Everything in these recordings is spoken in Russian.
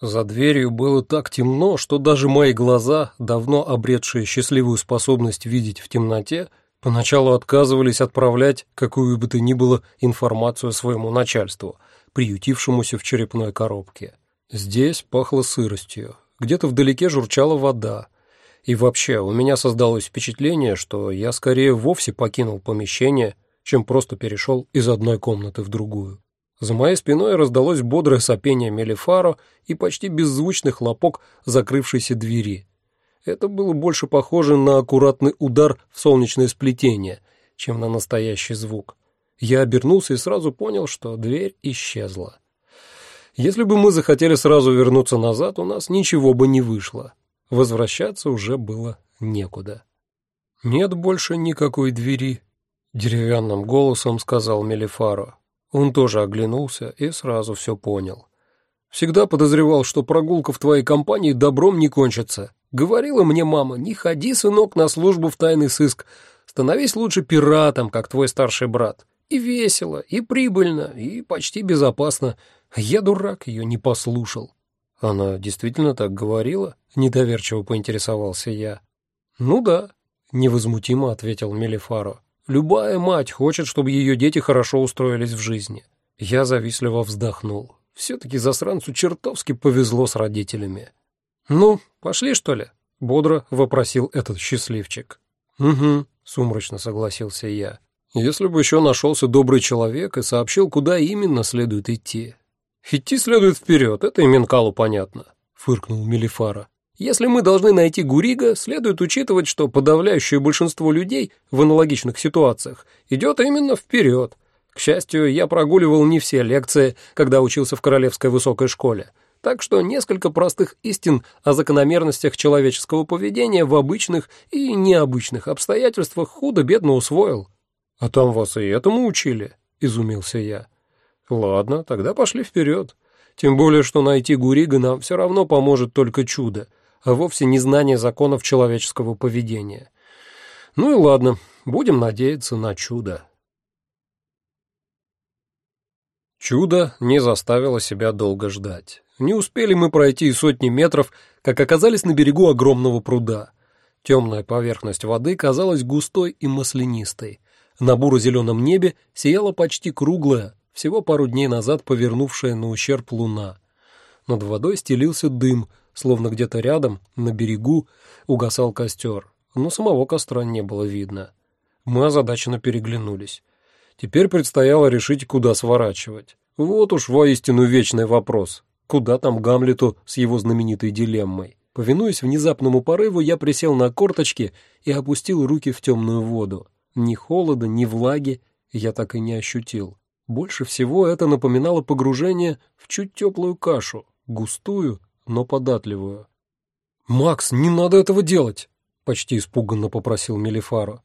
За дверью было так темно, что даже мои глаза, давно обретшие счастливую способность видеть в темноте, поначалу отказывались отправлять какую бы то ни было информацию своему начальству, приютившемуся в черепной коробке. Здесь пахло сыростью, где-то вдалеке журчала вода, и вообще у меня создалось впечатление, что я скорее вовсе покинул помещение, чем просто перешел из одной комнаты в другую. За моей спиной раздалось бодрое сопение Мелифаро и почти беззвучный хлопок закрывшейся двери. Это было больше похоже на аккуратный удар в солнечное сплетение, чем на настоящий звук. Я обернулся и сразу понял, что дверь исчезла. Если бы мы захотели сразу вернуться назад, у нас ничего бы не вышло. Возвращаться уже было некуда. «Нет больше никакой двери», — деревянным голосом сказал Мелифаро. Он тоже оглянулся и сразу все понял. «Всегда подозревал, что прогулка в твоей компании добром не кончится. Говорила мне мама, не ходи, сынок, на службу в тайный сыск. Становись лучше пиратом, как твой старший брат. И весело, и прибыльно, и почти безопасно. Я, дурак, ее не послушал». «Она действительно так говорила?» — недоверчиво поинтересовался я. «Ну да», — невозмутимо ответил Мелифаро. Любая мать хочет, чтобы ее дети хорошо устроились в жизни. Я завистливо вздохнул. Все-таки засранцу чертовски повезло с родителями. «Ну, пошли, что ли?» — бодро вопросил этот счастливчик. «Угу», — сумрачно согласился я. «Если бы еще нашелся добрый человек и сообщил, куда именно следует идти». «Идти следует вперед, это и Минкалу понятно», — фыркнул Мелифара. Если мы должны найти Гурига, следует учитывать, что подавляющее большинство людей в аналогичных ситуациях идет именно вперед. К счастью, я прогуливал не все лекции, когда учился в Королевской высокой школе, так что несколько простых истин о закономерностях человеческого поведения в обычных и необычных обстоятельствах худо-бедно усвоил. «А там вас и этому учили?» — изумился я. «Ладно, тогда пошли вперед. Тем более, что найти Гурига нам все равно поможет только чудо — а вовсе не знание законов человеческого поведения. Ну и ладно, будем надеяться на чудо. Чудо не заставило себя долго ждать. Не успели мы пройти и сотни метров, как оказались на берегу огромного пруда. Темная поверхность воды казалась густой и маслянистой. На буро-зеленом небе сияла почти круглая, всего пару дней назад повернувшая на ущерб луна. Над водой стелился дым, словно где-то рядом, на берегу, угасал костер, но самого костра не было видно. Мы озадаченно переглянулись. Теперь предстояло решить, куда сворачивать. Вот уж воистину вечный вопрос. Куда там Гамлету с его знаменитой дилеммой? Повинуясь внезапному порыву, я присел на корточки и опустил руки в темную воду. Ни холода, ни влаги я так и не ощутил. Больше всего это напоминало погружение в чуть теплую кашу, густую, но податливую. «Макс, не надо этого делать!» — почти испуганно попросил Мелифаро.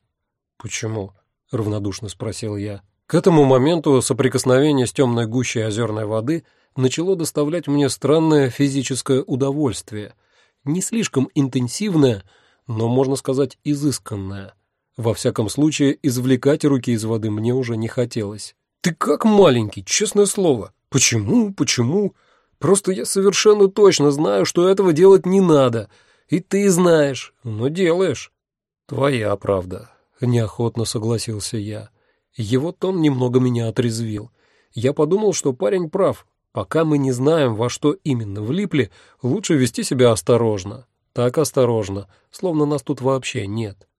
«Почему?» — равнодушно спросил я. К этому моменту соприкосновение с темной гущей озерной воды начало доставлять мне странное физическое удовольствие, не слишком интенсивное, но, можно сказать, изысканное. Во всяком случае, извлекать руки из воды мне уже не хотелось. «Ты как маленький, честное слово! Почему, почему?» Просто я совершенно точно знаю, что этого делать не надо. И ты знаешь, но делаешь. Твоя правда, неохотно согласился я. Его тон немного меня отрезвил. Я подумал, что парень прав. Пока мы не знаем, во что именно влипли, лучше вести себя осторожно. Так осторожно, словно нас тут вообще нет.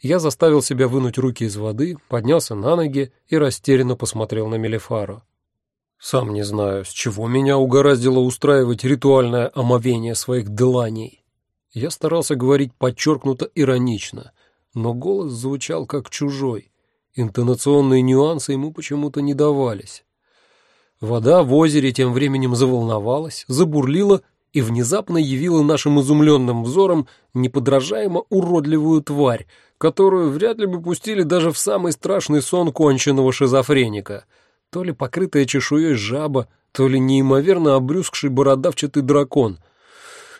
Я заставил себя вынуть руки из воды, поднялся на ноги и растерянно посмотрел на Мелефару. Сам не знаю, с чего меня угораздило устраивать ритуальное омовение своих деланий. Я старался говорить подчеркнуто иронично, но голос звучал как чужой. Интонационные нюансы ему почему-то не давались. Вода в озере тем временем заволновалась, забурлила и внезапно явила нашим изумленным взором неподражаемо уродливую тварь, которую вряд ли бы пустили даже в самый страшный сон конченного шизофреника — то ли покрытая чешуей жаба, то ли неимоверно обрюзгший бородавчатый дракон.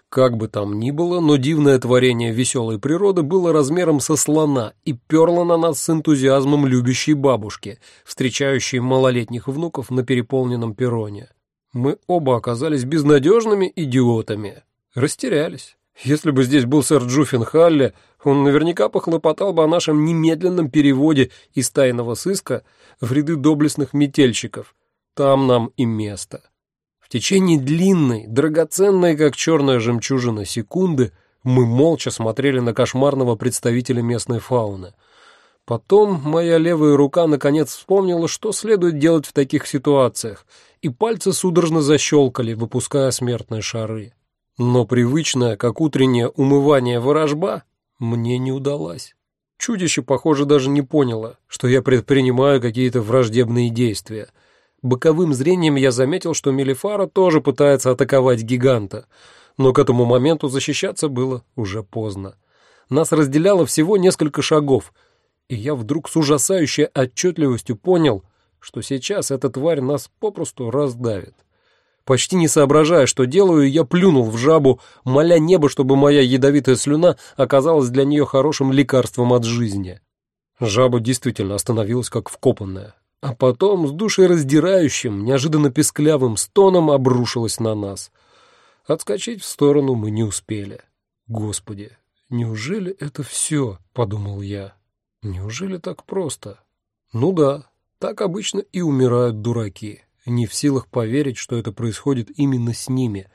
Как бы там ни было, но дивное творение веселой природы было размером со слона и перло на нас с энтузиазмом любящей бабушки, встречающей малолетних внуков на переполненном перроне. Мы оба оказались безнадежными идиотами. Растерялись. Если бы здесь был сэр Джуффин Халли, он наверняка похлопотал бы о нашем немедленном переводе из тайного сыска в ряды доблестных метельщиков. Там нам и место. В течение длинной, драгоценной, как черная жемчужина, секунды мы молча смотрели на кошмарного представителя местной фауны. Потом моя левая рука наконец вспомнила, что следует делать в таких ситуациях, и пальцы судорожно защелкали, выпуская смертные шары. Но привычное, как утреннее умывание ворожба, мне не удалось. Чудище, похоже, даже не поняло, что я предпринимаю какие-то враждебные действия. Боковым зрением я заметил, что Мелифара тоже пытается атаковать гиганта, но к этому моменту защищаться было уже поздно. Нас разделяло всего несколько шагов, и я вдруг с ужасающей отчетливостью понял, что сейчас эта тварь нас попросту раздавит. Почти не соображая, что делаю, я плюнул в жабу, моля небо, чтобы моя ядовитая слюна оказалась для нее хорошим лекарством от жизни. Жаба действительно остановилась как вкопанная, а потом с душераздирающим, неожиданно песклявым стоном обрушилась на нас. Отскочить в сторону мы не успели. Господи, неужели это все? — подумал я. Неужели так просто? Ну да, так обычно и умирают дураки не в силах поверить, что это происходит именно с ними,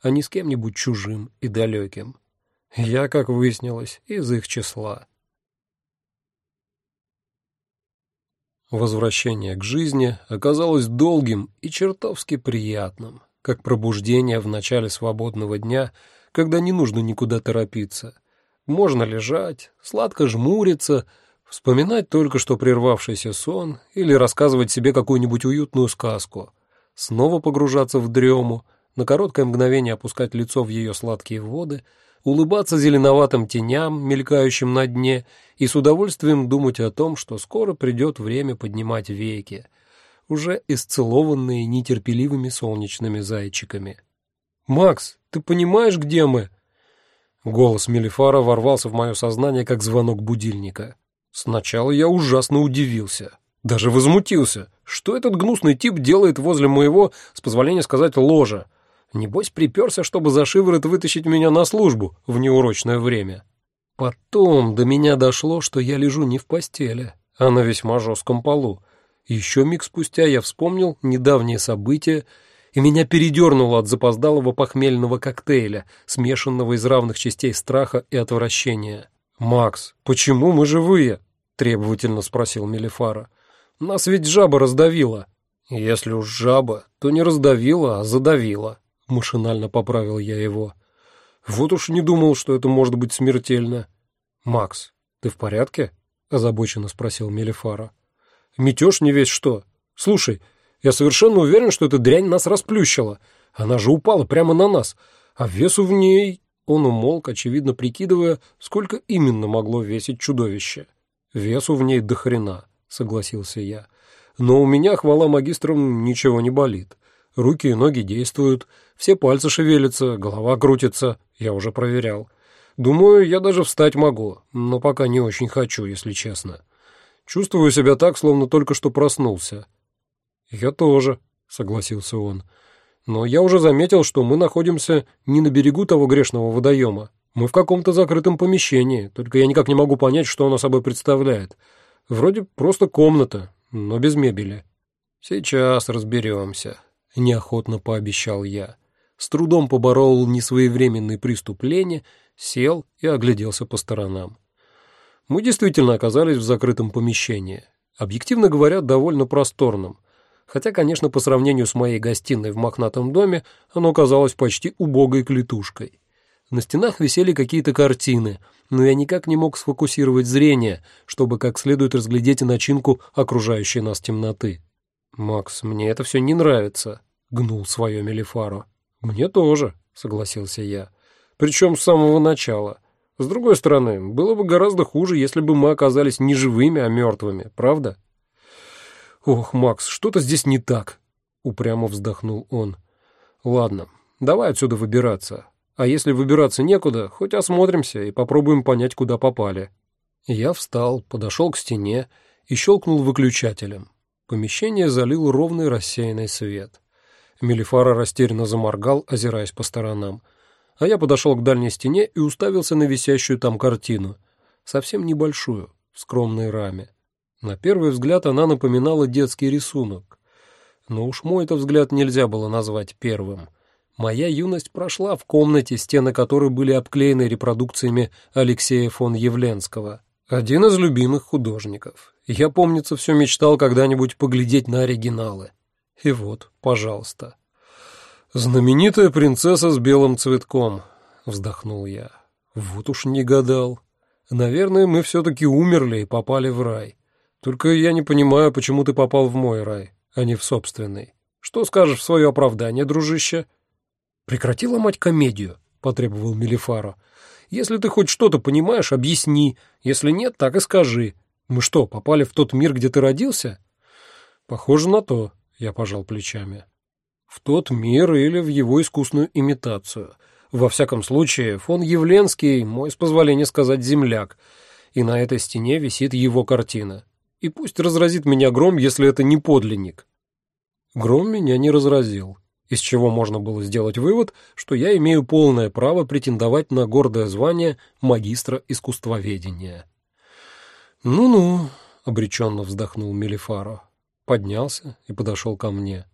а не с кем-нибудь чужим и далеким. Я, как выяснилось, из их числа. Возвращение к жизни оказалось долгим и чертовски приятным, как пробуждение в начале свободного дня, когда не нужно никуда торопиться. Можно лежать, сладко жмуриться — Вспоминать только что прервавшийся сон или рассказывать себе какую-нибудь уютную сказку. Снова погружаться в дрему, на короткое мгновение опускать лицо в ее сладкие воды, улыбаться зеленоватым теням, мелькающим на дне, и с удовольствием думать о том, что скоро придет время поднимать веки, уже исцелованные нетерпеливыми солнечными зайчиками. «Макс, ты понимаешь, где мы?» Голос Мелифара ворвался в мое сознание, как звонок будильника. Сначала я ужасно удивился, даже возмутился. Что этот гнусный тип делает возле моего, с позволения сказать, ложа? Небось, приперся, чтобы за шиворот вытащить меня на службу в неурочное время. Потом до меня дошло, что я лежу не в постели, а на весьма жестком полу. Еще миг спустя я вспомнил недавние события, и меня передернуло от запоздалого похмельного коктейля, смешанного из равных частей страха и отвращения. «Макс, почему мы живые?» — требовательно спросил Мелифара. «Нас ведь жаба раздавила». «Если уж жаба, то не раздавила, а задавила», — машинально поправил я его. «Вот уж не думал, что это может быть смертельно». «Макс, ты в порядке?» — озабоченно спросил Мелифара. «Метешь не весь что. Слушай, я совершенно уверен, что эта дрянь нас расплющила. Она же упала прямо на нас, а весу в ней он умолк, очевидно прикидывая, сколько именно могло весить чудовище. «Весу в ней до хрена», — согласился я. «Но у меня, хвала магистрам, ничего не болит. Руки и ноги действуют, все пальцы шевелятся, голова крутится, я уже проверял. Думаю, я даже встать могу, но пока не очень хочу, если честно. Чувствую себя так, словно только что проснулся». «Я тоже», — согласился он. Но я уже заметил, что мы находимся не на берегу того грешного водоема. Мы в каком-то закрытом помещении, только я никак не могу понять, что оно собой представляет. Вроде просто комната, но без мебели. Сейчас разберемся, — неохотно пообещал я. С трудом поборол несвоевременный приступ лени, сел и огляделся по сторонам. Мы действительно оказались в закрытом помещении. Объективно говоря, довольно просторном хотя, конечно, по сравнению с моей гостиной в мохнатом доме оно казалось почти убогой клетушкой. На стенах висели какие-то картины, но я никак не мог сфокусировать зрение, чтобы как следует разглядеть начинку окружающей нас темноты. «Макс, мне это все не нравится», — гнул свое Мелифаро. «Мне тоже», — согласился я. «Причем с самого начала. С другой стороны, было бы гораздо хуже, если бы мы оказались не живыми, а мертвыми, правда?» «Ох, Макс, что-то здесь не так», — упрямо вздохнул он. «Ладно, давай отсюда выбираться. А если выбираться некуда, хоть осмотримся и попробуем понять, куда попали». Я встал, подошел к стене и щелкнул выключателем. Помещение залил ровный рассеянный свет. Мелифара растерянно заморгал, озираясь по сторонам. А я подошел к дальней стене и уставился на висящую там картину. Совсем небольшую, в скромной раме. На первый взгляд она напоминала детский рисунок. Но уж мой-то взгляд нельзя было назвать первым. Моя юность прошла в комнате, стены которой были обклеены репродукциями Алексея фон Явленского. Один из любимых художников. Я, помнится, все мечтал когда-нибудь поглядеть на оригиналы. И вот, пожалуйста. «Знаменитая принцесса с белым цветком», — вздохнул я. «Вот уж не гадал. Наверное, мы все-таки умерли и попали в рай. Только я не понимаю, почему ты попал в мой рай, а не в собственный. Что скажешь в свое оправдание, дружище?» «Прекрати ломать комедию», — потребовал Мелифаро. Если ты хоть что-то понимаешь, объясни. Если нет, так и скажи. Мы что, попали в тот мир, где ты родился? Похоже на то, я пожал плечами. В тот мир или в его искусную имитацию. Во всяком случае, фон Явленский, мой, с позволения сказать, земляк, и на этой стене висит его картина. И пусть разразит меня гром, если это не подлинник. Гром меня не разразил из чего можно было сделать вывод, что я имею полное право претендовать на гордое звание магистра искусствоведения. «Ну-ну», — обреченно вздохнул Мелифаро, поднялся и подошел ко мне.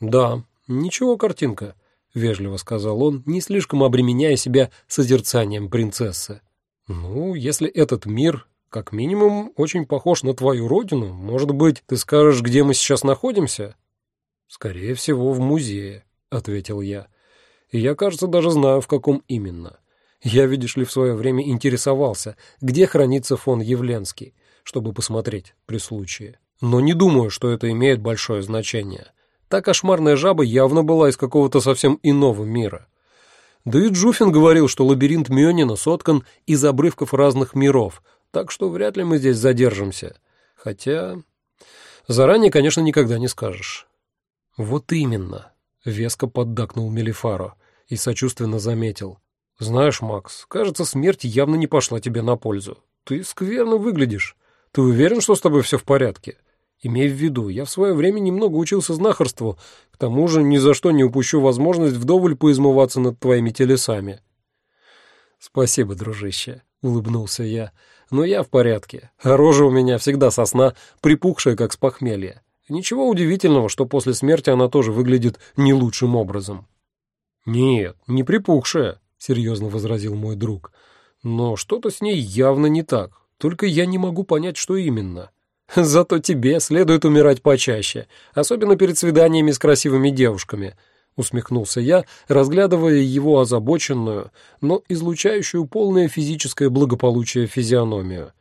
«Да, ничего, картинка», — вежливо сказал он, не слишком обременяя себя созерцанием принцессы. «Ну, если этот мир, как минимум, очень похож на твою родину, может быть, ты скажешь, где мы сейчас находимся?» «Скорее всего, в музее», — ответил я. «И я, кажется, даже знаю, в каком именно. Я, видишь ли, в свое время интересовался, где хранится фон Явленский, чтобы посмотреть при случае. Но не думаю, что это имеет большое значение. Та кошмарная жаба явно была из какого-то совсем иного мира». Да и Джуфин говорил, что лабиринт Мёнина соткан из обрывков разных миров, так что вряд ли мы здесь задержимся. Хотя... Заранее, конечно, никогда не скажешь. «Вот именно», — веско поддакнул Мелифаро и сочувственно заметил. «Знаешь, Макс, кажется, смерть явно не пошла тебе на пользу. Ты скверно выглядишь. Ты уверен, что с тобой все в порядке? Имей в виду, я в свое время немного учился знахарству, к тому же ни за что не упущу возможность вдоволь поизмываться над твоими телесами». «Спасибо, дружище», — улыбнулся я. «Но я в порядке, а рожа у меня всегда сосна, припухшая, как с похмелья. Ничего удивительного, что после смерти она тоже выглядит не лучшим образом. «Нет, не припухшая», — серьезно возразил мой друг. «Но что-то с ней явно не так, только я не могу понять, что именно. Зато тебе следует умирать почаще, особенно перед свиданиями с красивыми девушками», — усмехнулся я, разглядывая его озабоченную, но излучающую полное физическое благополучие физиономию.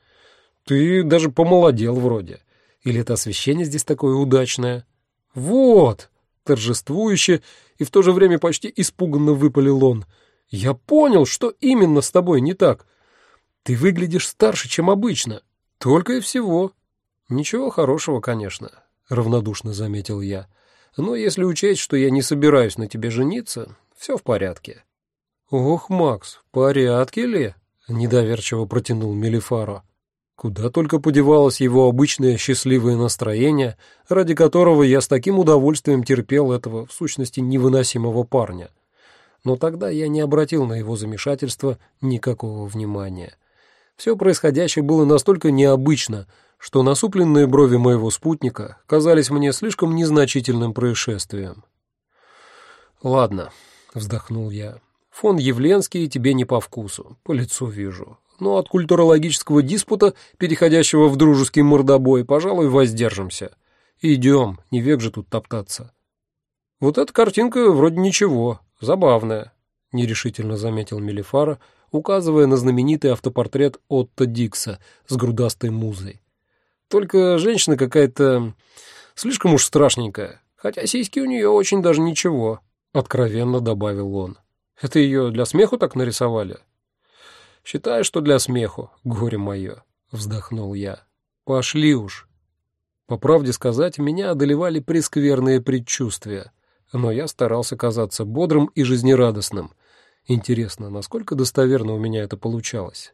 «Ты даже помолодел вроде». Или это освещение здесь такое удачное? Вот! Торжествующе и в то же время почти испуганно выпалил он. Я понял, что именно с тобой не так. Ты выглядишь старше, чем обычно. Только и всего. Ничего хорошего, конечно, равнодушно заметил я. Но если учесть, что я не собираюсь на тебе жениться, все в порядке. Ох, Макс, в порядке ли? Недоверчиво протянул Мелифаро. Куда только подевалось его обычное счастливое настроение, ради которого я с таким удовольствием терпел этого, в сущности, невыносимого парня. Но тогда я не обратил на его замешательство никакого внимания. Все происходящее было настолько необычно, что насупленные брови моего спутника казались мне слишком незначительным происшествием. «Ладно», — вздохнул я, — «фон Явленский тебе не по вкусу, по лицу вижу но от культурологического диспута, переходящего в дружеский мордобой, пожалуй, воздержимся. Идем, не век же тут топтаться. Вот эта картинка вроде ничего, забавная, нерешительно заметил Мелифара, указывая на знаменитый автопортрет Отто Дикса с грудастой музой. Только женщина какая-то слишком уж страшненькая, хотя сиськи у нее очень даже ничего, откровенно добавил он. Это ее для смеху так нарисовали? Считай, что для смеху, горе мое, вздохнул я. Пошли уж. По правде сказать, меня одолевали прескверные предчувствия, но я старался казаться бодрым и жизнерадостным. Интересно, насколько достоверно у меня это получалось?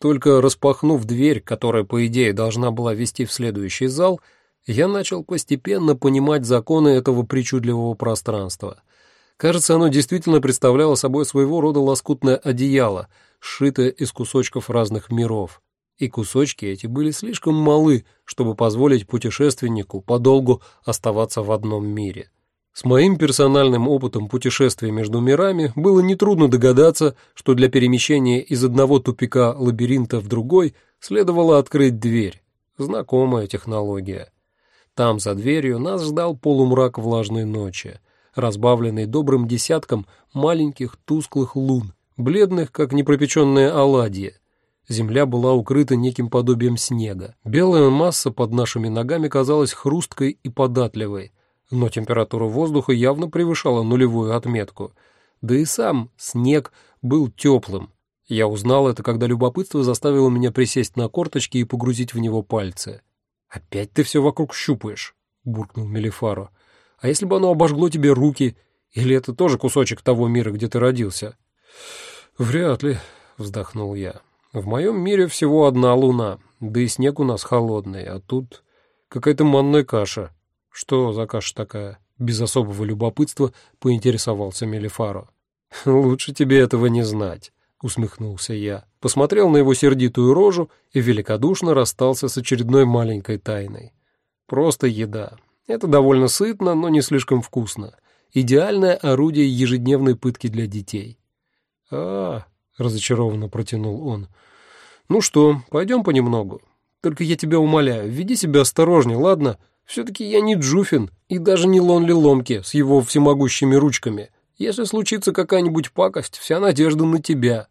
Только распахнув дверь, которая, по идее, должна была вести в следующий зал, Я начал постепенно понимать законы этого причудливого пространства. Кажется, оно действительно представляло собой своего рода лоскутное одеяло, сшитое из кусочков разных миров. И кусочки эти были слишком малы, чтобы позволить путешественнику подолгу оставаться в одном мире. С моим персональным опытом путешествия между мирами было нетрудно догадаться, что для перемещения из одного тупика лабиринта в другой следовало открыть дверь. Знакомая технология. Там, за дверью, нас ждал полумрак влажной ночи, разбавленный добрым десятком маленьких тусклых лун, бледных, как непропеченные оладьи. Земля была укрыта неким подобием снега. Белая масса под нашими ногами казалась хрусткой и податливой, но температура воздуха явно превышала нулевую отметку. Да и сам снег был теплым. Я узнал это, когда любопытство заставило меня присесть на корточки и погрузить в него пальцы. «Опять ты все вокруг щупаешь», — буркнул Мелифаро. «А если бы оно обожгло тебе руки? Или это тоже кусочек того мира, где ты родился?» «Вряд ли», — вздохнул я. «В моем мире всего одна луна, да и снег у нас холодный, а тут какая-то манная каша». «Что за каша такая?» Без особого любопытства поинтересовался Мелифаро. «Лучше тебе этого не знать», — усмехнулся я. Посмотрел на его сердитую рожу и великодушно расстался с очередной маленькой тайной. «Просто еда. Это довольно сытно, но не слишком вкусно. Идеальное орудие ежедневной пытки для детей». «А, — разочарованно протянул он. «Ну что, пойдем понемногу. Только я тебя умоляю, веди себя осторожнее, ладно? Все-таки я не Джуфин и даже не Лонли Ломки с его всемогущими ручками. Если случится какая-нибудь пакость, вся надежда на тебя».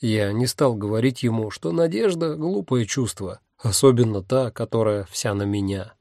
Я не стал говорить ему, что надежда — глупое чувство, особенно та, которая вся на меня.